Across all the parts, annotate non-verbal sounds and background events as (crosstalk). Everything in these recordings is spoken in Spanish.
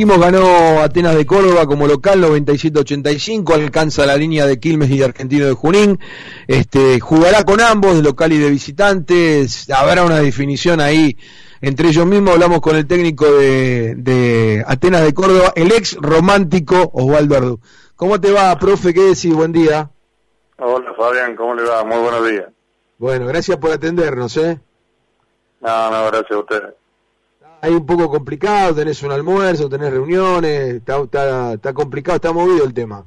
dijimos, ganó Atenas de Córdoba como local 97-85, alcanza la línea de Quilmes y de Argentino de Junín. Este, jugará con ambos, de local y de visitantes. Habrá una definición ahí entre ellos mismos. Hablamos con el técnico de, Atenas de Córdoba, el ex romántico Osvaldo Ardú. ¿Cómo te va, profe? ¿Qué decís? Buen día. Hola, Fabián, ¿cómo le va? Muy buenos días. Bueno, gracias por atendernos, ¿eh? No, no, gracias a ustedes hay un poco complicado, tenés un almuerzo, tenés reuniones, está, está, complicado, está movido el tema.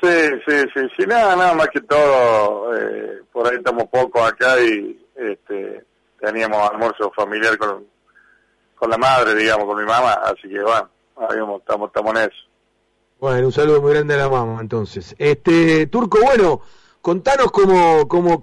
Sí, sí, sí, sí, nada, nada más que todo, eh, por ahí estamos poco acá y este, teníamos almuerzo familiar con, con la madre, digamos, con mi mamá, así que bueno, estamos, estamos en eso. Bueno, un saludo muy grande a la mamá entonces. Este, Turco, bueno, Contanos cómo, cómo,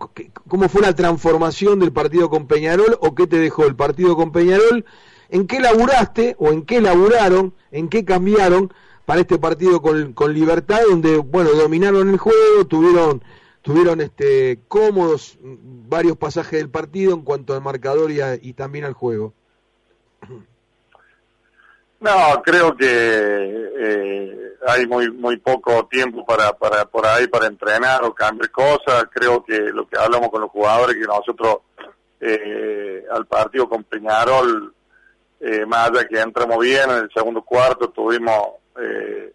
cómo fue la transformación del partido con Peñarol o qué te dejó el partido con Peñarol, en qué laburaste o en qué laburaron, en qué cambiaron para este partido con, con Libertad, donde, bueno, dominaron el juego, tuvieron, tuvieron este, cómodos varios pasajes del partido en cuanto al marcador y, y también al juego. No, creo que eh, hay muy muy poco tiempo para, para por ahí para entrenar o cambiar cosas. Creo que lo que hablamos con los jugadores que nosotros eh, al partido con Peñarol, eh, más allá que entramos bien en el segundo cuarto, tuvimos eh,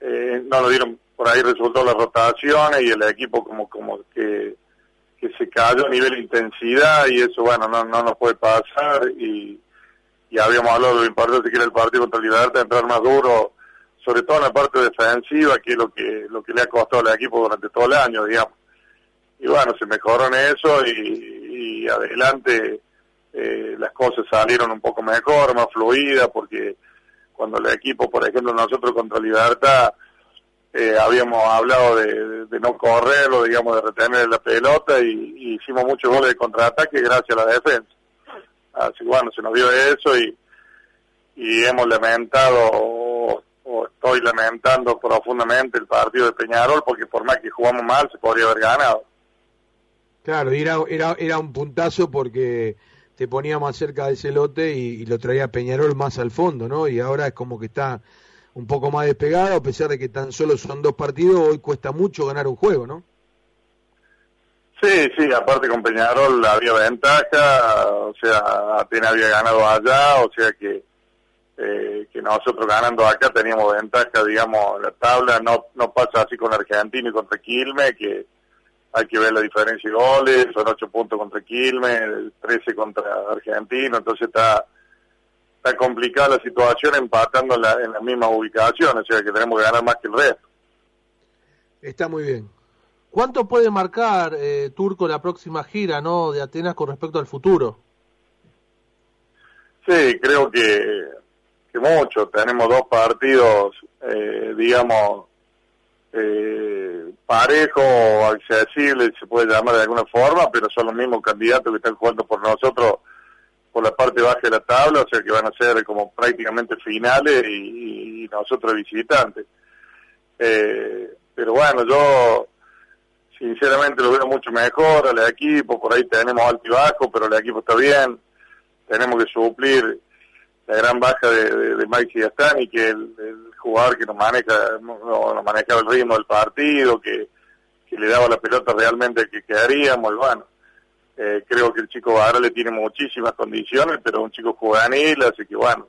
eh, no nos dieron por ahí resultó las rotaciones y el equipo como como que que se cayó a nivel de intensidad y eso bueno no no nos puede pasar y ya habíamos hablado de lo importante que era el partido contra el Libertad, entrar más duro, sobre todo en la parte defensiva, que es lo que, lo que le ha costado al equipo durante todo el año, digamos. Y bueno, se mejoró en eso y, adelante eh, las cosas salieron un poco mejor, más fluidas, porque cuando el equipo, por ejemplo, nosotros contra Libertad, eh, habíamos hablado de, de, no correrlo, digamos, de retener la pelota y, hicimos muchos goles de contraataque gracias a la defensa. Así bueno, se nos dio eso y, y hemos lamentado, o, estoy lamentando profundamente el partido de Peñarol, porque por más que jugamos mal, se podría haber ganado. Claro, era, era, era un puntazo porque te ponía más cerca de ese lote y, lo traía Peñarol más al fondo, ¿no? Y ahora es como que está un poco más despegado, a pesar de que tan solo son dos partidos, hoy cuesta mucho ganar un juego, ¿no? Sí, sí, aparte con Peñarol había ventaja, o sea, Atenas había ganado allá, o sea que eh, que nosotros ganando acá teníamos ventaja, digamos, la tabla, no no pasa así con Argentino y contra Quilmes, que hay que ver la diferencia de goles, son ocho puntos contra Quilmes, 13 contra Argentino, entonces está está complicada la situación empatando en la, en la misma ubicación, o sea que tenemos que ganar más que el resto. Está muy bien. ¿Cuánto puede marcar eh, Turco la próxima gira no de Atenas con respecto al futuro? Sí, creo que, mucho. Tenemos dos partidos, eh, digamos, eh, parejo o accesibles, se puede llamar de alguna forma, pero son los mismos candidatos que están jugando por nosotros por la parte baja de la tabla, o sea que van a ser como prácticamente finales y, nosotros visitantes. Eh, pero bueno, yo sinceramente lo veo mucho mejor al equipo, por ahí tenemos alto y bajo, pero el equipo está bien, tenemos que suplir la gran baja de, de, de Mike Siastani, que es el, jugador que nos maneja, nos, manejaba el ritmo del partido, que, que le daba la pelota realmente que quedaríamos, bueno, eh, creo que el chico le tiene muchísimas condiciones, pero un chico juvenil, así que bueno,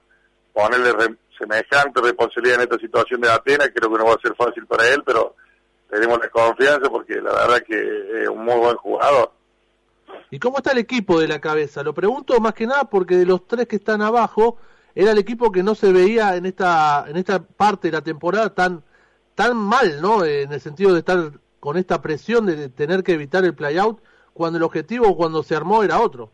ponerle semejante responsabilidad en esta situación de Atenas, creo que no va a ser fácil para él, pero tenemos la confianza porque la verdad que es un muy buen jugador. ¿Y cómo está el equipo de la cabeza? Lo pregunto más que nada porque de los tres que están abajo, era el equipo que no se veía en esta, en esta parte de la temporada tan, tan mal, ¿no? En el sentido de estar con esta presión de tener que evitar el playout, cuando el objetivo cuando se armó era otro.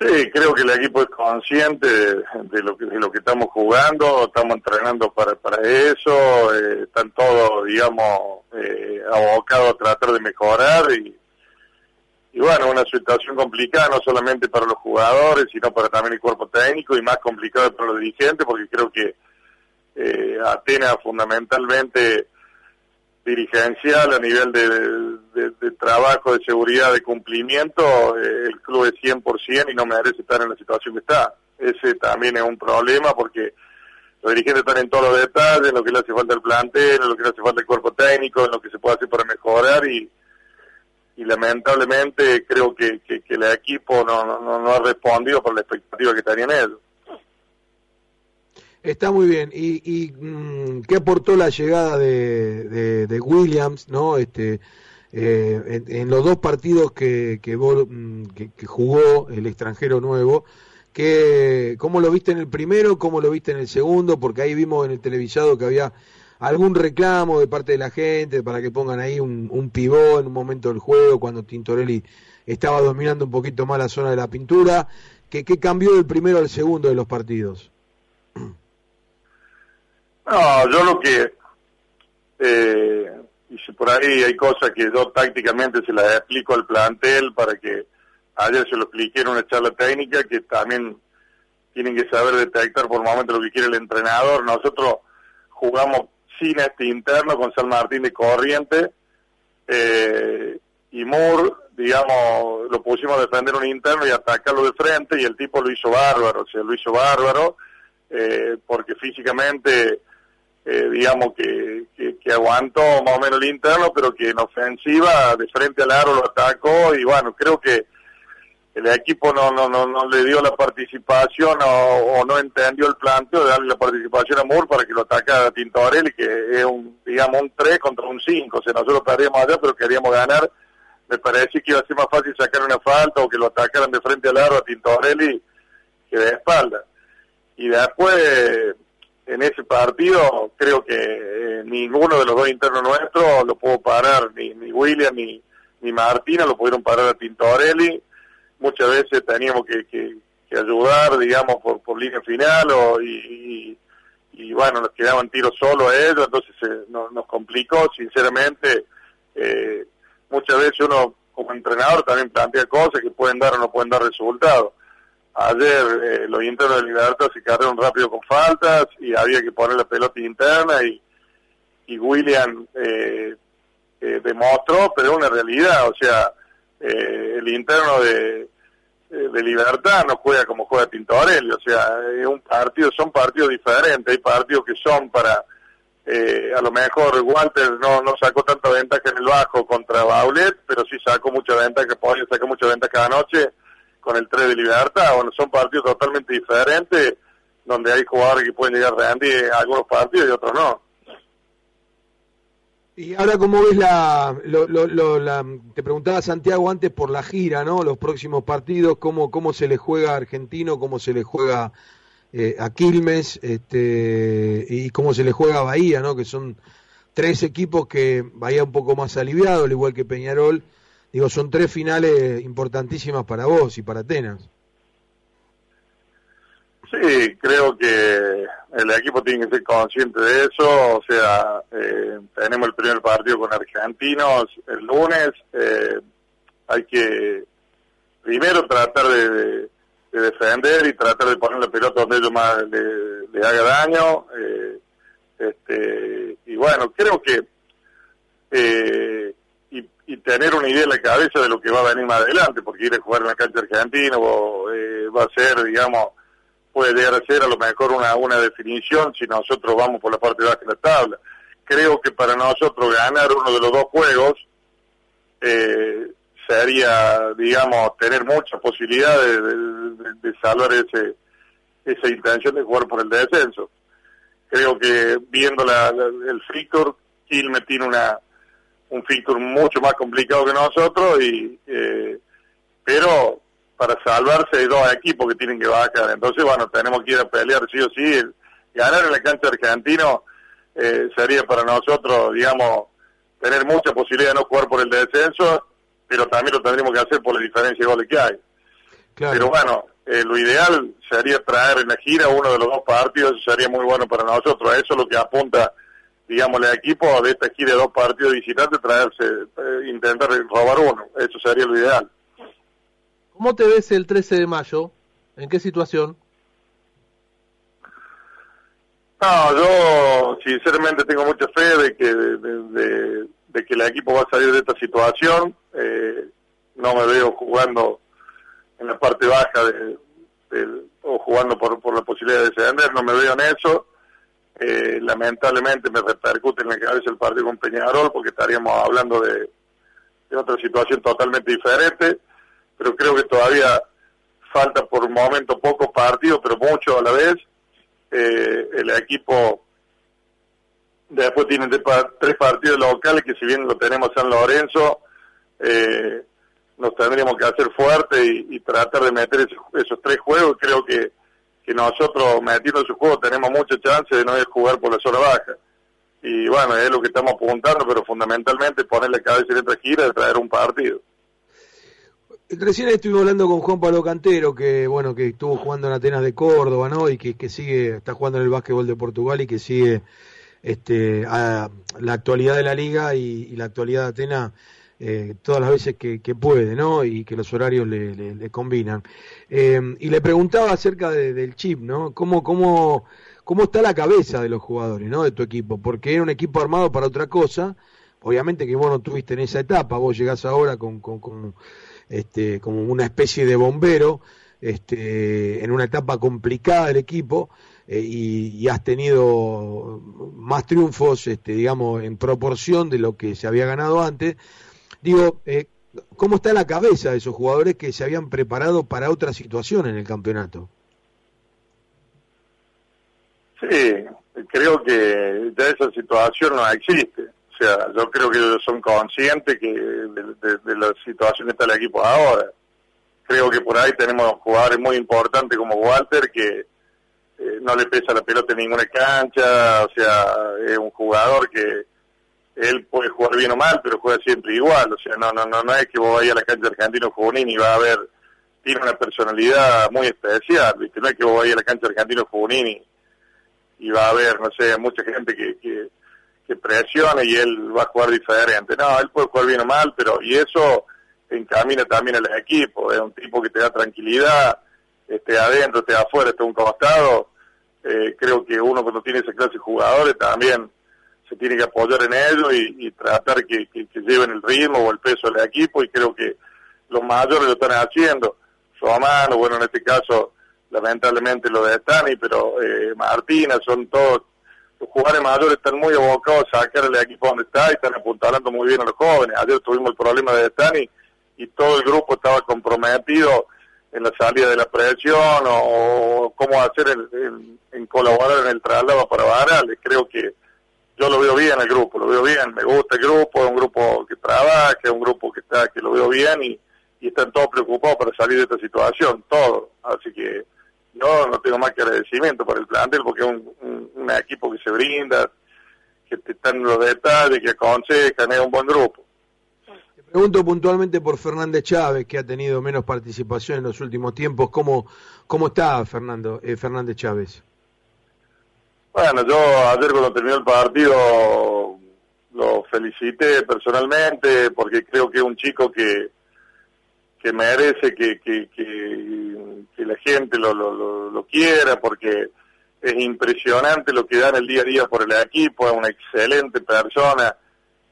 Sí, creo que el equipo es consciente de, lo que de lo que estamos jugando, estamos entrenando para para eso, eh, están todos, digamos, eh, abocados a tratar de mejorar y y bueno, una situación complicada no solamente para los jugadores, sino para también el cuerpo técnico y más complicado para los dirigentes, porque creo que eh, Atenas fundamentalmente dirigencial, a nivel de, de, trabajo, de seguridad, de cumplimiento, eh, el club es 100% y no merece estar en la situación que está. ese también es un problema porque los dirigentes están en todos los detalles, en lo que le hace falta al plantel, en lo que le hace falta al cuerpo técnico, en lo que se puede hacer para mejorar y, y lamentablemente creo que, que, el equipo no, no, no, ha respondido por la expectativa que tenían ellos. Está muy bien. ¿Y, y mm, qué aportó la llegada de, de, Williams, no? Este, eh, en, los dos partidos que, que, mm, que, que, jugó el extranjero nuevo, que, ¿cómo lo viste en el primero? ¿Cómo lo viste en el segundo? Porque ahí vimos en el televisado que había algún reclamo de parte de la gente para que pongan ahí un, un pivó en un momento del juego cuando Tintorelli estaba dominando un poquito más la zona de la pintura. ¿Qué, qué cambió del primero al segundo de los partidos? No, yo lo que... Eh, y por ahí hay cosas que yo tácticamente se las explico al plantel para que ayer se lo expliqué en una charla técnica que también tienen que saber detectar por momento lo que quiere el entrenador. Nosotros jugamos sin este interno con San Martín de Corriente eh, y Moore, digamos, lo pusimos a defender un interno y atacarlo de frente y el tipo lo hizo bárbaro, o sea, lo hizo bárbaro eh, porque físicamente, eh, digamos, que, que, que, aguantó más o menos el interno, pero que en ofensiva de frente al aro lo atacó y bueno, creo que el equipo no, no, no, no le dio la participación o, no entendió el planteo de darle la participación a Moore para que lo atacara a Tintorelli, que es un, digamos, un 3 contra un 5. O sea, nosotros perdíamos allá, pero queríamos ganar. Me parece que iba a ser más fácil sacar una falta o que lo atacaran de frente al aro a Tintorelli que de espalda. Y después, en ese partido, creo que eh, ninguno de los dos internos nuestros lo pudo parar, ni, ni William ni, ni Martina lo pudieron parar a Tintorelli muchas veces teníamos que, que, ayudar, digamos, por, por línea final o, y, bueno, nos quedaban tiros solo a ellos, entonces eh, nos complicó, sinceramente. Eh, muchas veces uno como entrenador también plantea cosas que pueden dar o no pueden dar resultados. Ayer eh, los internos de Libertad se quedaron rápido con faltas y había que poner la pelota interna y, y William eh, eh demostró, pero es una realidad, o sea, eh, el interno de, de Libertad no juega como juega Tintorelli, o sea, es un partido, son partidos diferentes, hay partidos que son para, eh, a lo mejor Walter no, no sacó tanta ventaja en el bajo contra Baulet, pero sí sacó mucha ventaja, podía sacar mucha ventaja cada noche con el 3 de Libertad, bueno, son partidos totalmente diferentes, donde hay jugadores que pueden llegar a rendir algunos partidos y otros no. Y ahora, ¿cómo ves la, lo, lo, la, Te preguntaba Santiago antes por la gira, ¿no? Los próximos partidos, ¿cómo, cómo se le juega a Argentino, cómo se le juega eh, a Quilmes este, y cómo se le juega a Bahía, ¿no? Que son tres equipos que Bahía un poco más aliviado, al igual que Peñarol. Digo, son tres finales importantísimas para vos y para Atenas. Sí, creo que el equipo tiene que ser consciente de eso, o sea, eh, tenemos el primer partido con Argentinos el lunes, eh, hay que primero tratar de, defender y tratar de poner la pelota donde ellos más le, haga daño, eh, este, y bueno, creo que y, y, tener una idea en la cabeza de lo que va a venir más adelante, porque ir a jugar en la cancha argentina va a ser, digamos, puede llegar a ser a lo mejor una, una definición si nosotros vamos por la parte baja de la tabla. Creo que para nosotros ganar uno de los dos juegos eh, sería, digamos, tener muchas posibilidades de, salvar ese esa intención de jugar por el descenso. Creo que viendo la, el fixture, Quilmes tiene una un fixture mucho más complicado que nosotros y eh, pero para salvarse hay dos equipos que tienen que bajar. Entonces, bueno, tenemos que ir a pelear sí o sí. Ganar en la cancha argentino eh, sería para nosotros, digamos, tener mucha posibilidad de no jugar por el descenso, pero también lo tendríamos que hacer por la diferencia de goles que hay. Pero bueno, eh, lo ideal sería traer en la gira uno de los dos partidos, eso sería muy bueno para nosotros. Eso es lo que apunta, digamos, el equipo de esta gira de dos partidos visitantes, traerse, eh, intentar robar uno. Eso sería lo ideal. ¿Cómo te ves el 13 de mayo? ¿En qué situación? No, yo sinceramente tengo mucha fe de que de, que el equipo va a salir de esta situación. Eh, no me veo jugando en la parte baja de, o jugando por, por la posibilidad de descender, no me veo en eso. Eh, lamentablemente me repercute en la cabeza el partido con Peñarol porque estaríamos hablando de, otra situación totalmente diferente, pero creo que todavía falta por un momento pocos partidos, pero mucho a la vez. Eh, el equipo después tiene tres partidos locales que si bien lo tenemos San Lorenzo, eh, nos tendríamos que hacer fuerte y, tratar de meter esos, tres juegos. Creo que, que nosotros metiendo esos juegos tenemos mucha chance de no ir a jugar por la zona baja. Y bueno, es lo que estamos apuntando, pero fundamentalmente ponerle cabeza en esta gira de traer un partido. Recién estuvimos hablando con Juan Pablo Cantero, que bueno, que estuvo jugando en Atenas de Córdoba, ¿no? Y que, que sigue, está jugando en el básquetbol de Portugal y que sigue este, a la actualidad de la liga y la actualidad de Atenas eh, todas las veces que, puede, ¿no? Y que los horarios le, combinan. Eh, y le preguntaba acerca del chip, ¿no? ¿Cómo, cómo, ¿Cómo está la cabeza de los jugadores, ¿no? De tu equipo, porque era un equipo armado para otra cosa. Obviamente que vos no tuviste en esa etapa, vos llegás ahora con, con, este, como una especie de bombero, este, en una etapa complicada del equipo. Eh, y, has tenido más triunfos, este, digamos, en proporción de lo que se había ganado antes, Digo, eh, ¿cómo está la cabeza de esos jugadores que se habían preparado para otra situación en el campeonato? Sí, creo que ya esa situación no existe. Sea, yo creo que ellos son conscientes que de, la situación que está el equipo ahora. Creo que por ahí tenemos jugadores muy importantes como Walter que eh, no le pesa la pelota en ninguna cancha, o sea, es un jugador que él puede jugar bien o mal, pero juega siempre igual, o sea, no no no no es que vos vayas a la cancha Argentino Juvenil y va a ver, tiene una personalidad muy especial, ¿viste? no es que vos vayas a la cancha Argentino Juvenil y, va a haber, no sé, mucha gente que, que, que presione y él va a jugar diferente, no, él puede jugar bien o mal, pero, y eso encamina también al equipo, es un tipo que te da tranquilidad, esté adentro, esté afuera, esté un costado, eh, creo que uno cuando tiene esa clase de jugadores también se tiene que apoyar en ello y, tratar que, lleven el ritmo o el peso del equipo y creo que los mayores lo están haciendo. Romano, bueno, en este caso lamentablemente lo de Stani, pero eh, Martina, son todos, los jugadores mayores están muy abocados a sacar el equipo donde está y están apuntalando muy bien a los jóvenes. Ayer tuvimos el problema de Stani y todo el grupo estaba comprometido en la salida de la presión o, cómo hacer en colaborar en el traslado para Varales. Creo que yo lo veo bien el grupo, lo veo bien, me gusta el grupo, es un grupo que trabaja, es un grupo que está, que lo veo bien y, están todos preocupados para salir de esta situación, todos. Así que yo no tengo más que agradecimiento por el plantel porque es un, equipo que se brinda, que te están los detalles, que aconsejan, es un buen grupo. Te pregunto puntualmente por Fernández Chávez, que ha tenido menos participación en los últimos tiempos. ¿Cómo, cómo está Fernando eh, Fernández Chávez? Bueno, yo ayer cuando terminó el partido lo felicité personalmente porque creo que es un chico que que merece que, que, que, la gente lo, lo, lo, quiera porque es impresionante lo que da en el día a día por el equipo, es una excelente persona,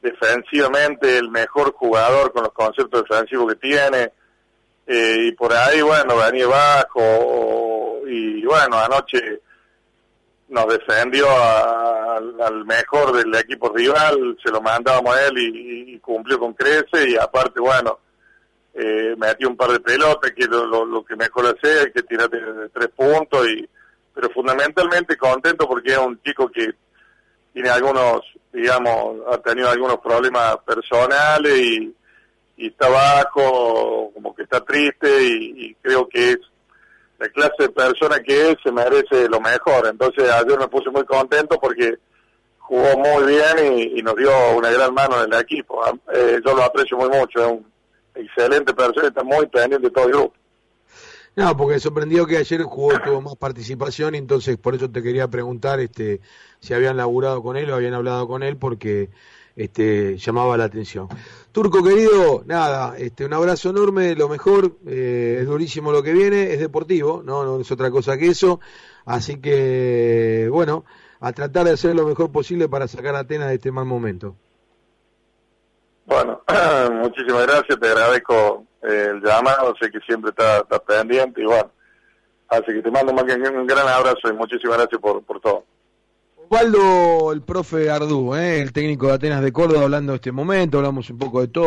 defensivamente el mejor jugador con los conceptos defensivos que tiene, eh, y por ahí, bueno, venía bajo, y bueno, anoche nos defendió al mejor del equipo rival, se lo mandábamos a él y, cumplió con crece y aparte, bueno, eh, metió un par de pelotas, que es lo, que mejor hace, que tira tres puntos, y pero fundamentalmente contento porque es un chico que tiene algunos, digamos, ha tenido algunos problemas personales y, está bajo, como que está triste y creo que es la clase de persona que es se merece lo mejor. Entonces ayer me puse muy contento porque jugó muy bien y, nos dio una gran mano en el equipo. Eh, yo lo aprecio muy mucho, es un excelente persona, está muy pendiente de todo el grupo. No, porque sorprendió que ayer jugó, tuvo más participación, entonces por eso te quería preguntar este si habían laburado con él o habían hablado con él, porque este, llamaba la atención. Turco querido, nada, este, un abrazo enorme, lo mejor, eh, es durísimo lo que viene, es deportivo, ¿no? no es otra cosa que eso, así que bueno, a tratar de hacer lo mejor posible para sacar a Atenas de este mal momento. Bueno, (clears throat) muchísimas gracias, te agradezco eh, el llamado, sé que siempre está, pendiente y bueno, Así que te mando un, gran abrazo y muchísimas gracias por, por todo. Osvaldo, el profe Ardú, ¿eh? el técnico de Atenas de Córdoba, hablando de este momento, hablamos un poco de todo.